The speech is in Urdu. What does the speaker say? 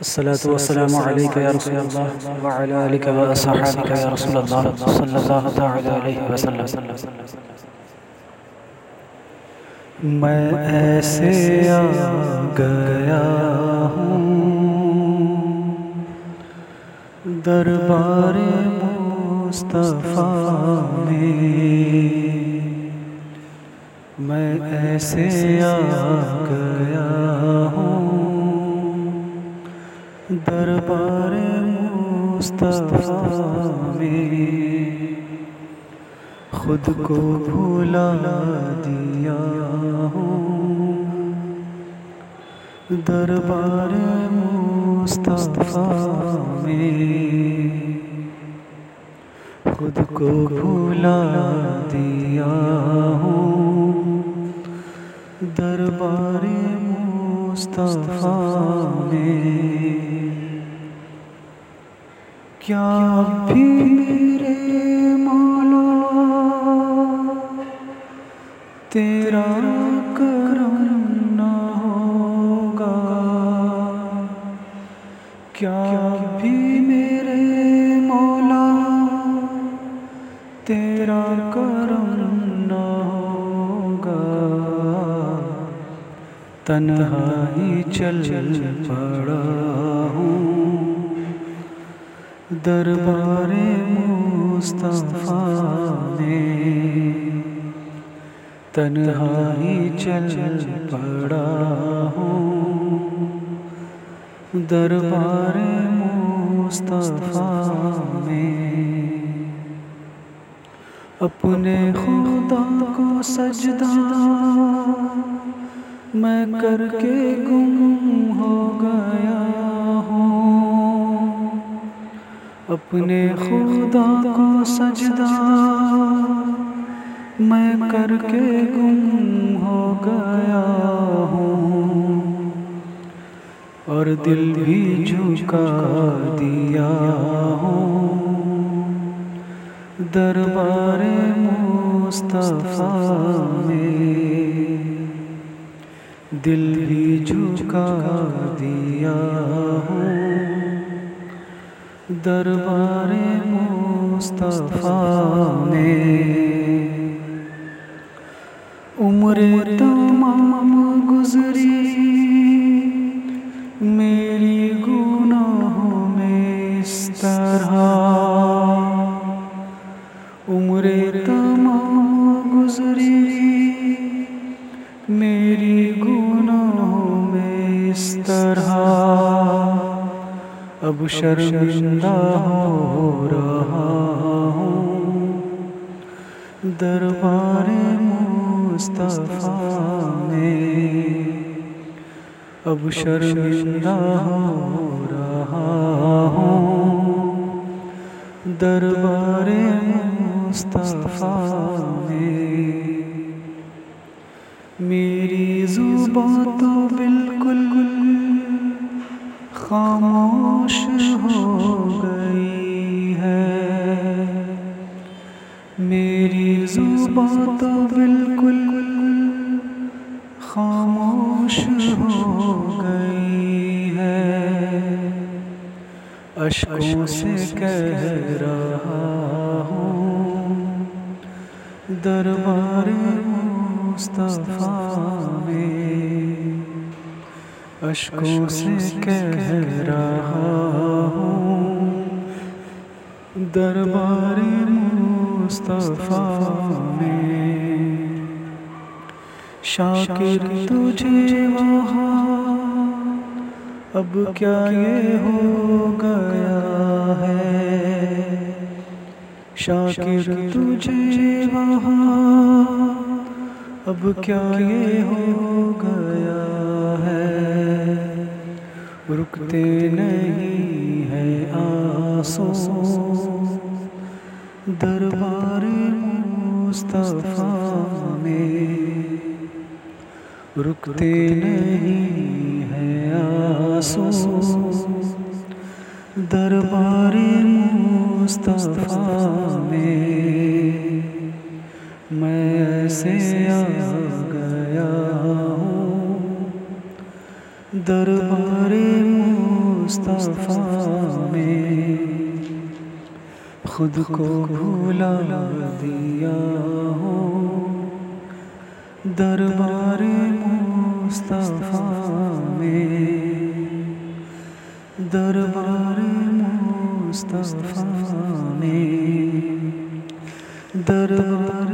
الصلاة والسلام عليك يا رسول الله وعلى آلك وأصحابك يا رسول الله صلى الله تعالى عليه وسلم. میں ایسے آ گیا ہوں، دربار مصطفیٰ میں میں ایسے آ گیا ہوں دربار مصطفیٰ میں خود کو بھولا دیا ہوں۔ دربار مصطفیٰ میں خود کو بھولا دیا ہوں۔ دربار مصطفیٰ میں کیا بھی میرے مولا، تیرا کرم نہ ہوگا۔ کیا بھی میرے مولا، تیرا کرم نہ ہوگا۔ تنہا ہی چل پڑا۔ دربار مصطفیٰ میں تنہا ہی چل پڑا ہوں۔ دربار مصطفیٰ میں اپنے خدا کو سجدہ میں کر کے گم ہو گیا۔ اپنے خدا کو سجدہ میں کر کے گم ہو گیا ہوں اور دل بھی جھکا دیا ہوں۔ دربار مصطفیٰ میں دل بھی جھکا دیا ہوں۔ دربار مصطفیٰ میں عمر تمام گزری اب شرمندہ ہو رہا ہوں۔ دربار مصطفیٰ میں اب شرمندہ ہو رہا ہوں۔ دربار مصطفیٰ میں میری زبان تو بالکل خاموش ہو گئی ہے۔ میری زبان تو بالکل خاموش ہو گئی ہے۔ اشکوں سے کہہ رہا ہوں، دربار مصطفیٰ میں اشکوں سے کہہ رہا ہوں۔ دربار مصطفیٰ میں۔ شاکر تجھے وہاں۔ اب کیا یہ ہو گیا ہے؟ شاکر تجھے وہاں۔ اب کیا یہ ہو گیا رکتے نہیں ہیں آسو دربار مصطفیٰ میں رکتے نہیں ہیں آسو دربار مصطفیٰ میں میں ایسے آ گیا۔ ہوں دربار مصطفیٰ میں خود کو بھولا دیا ہو دربار مصطفیٰ میں دربار مصطفیٰ میں دربار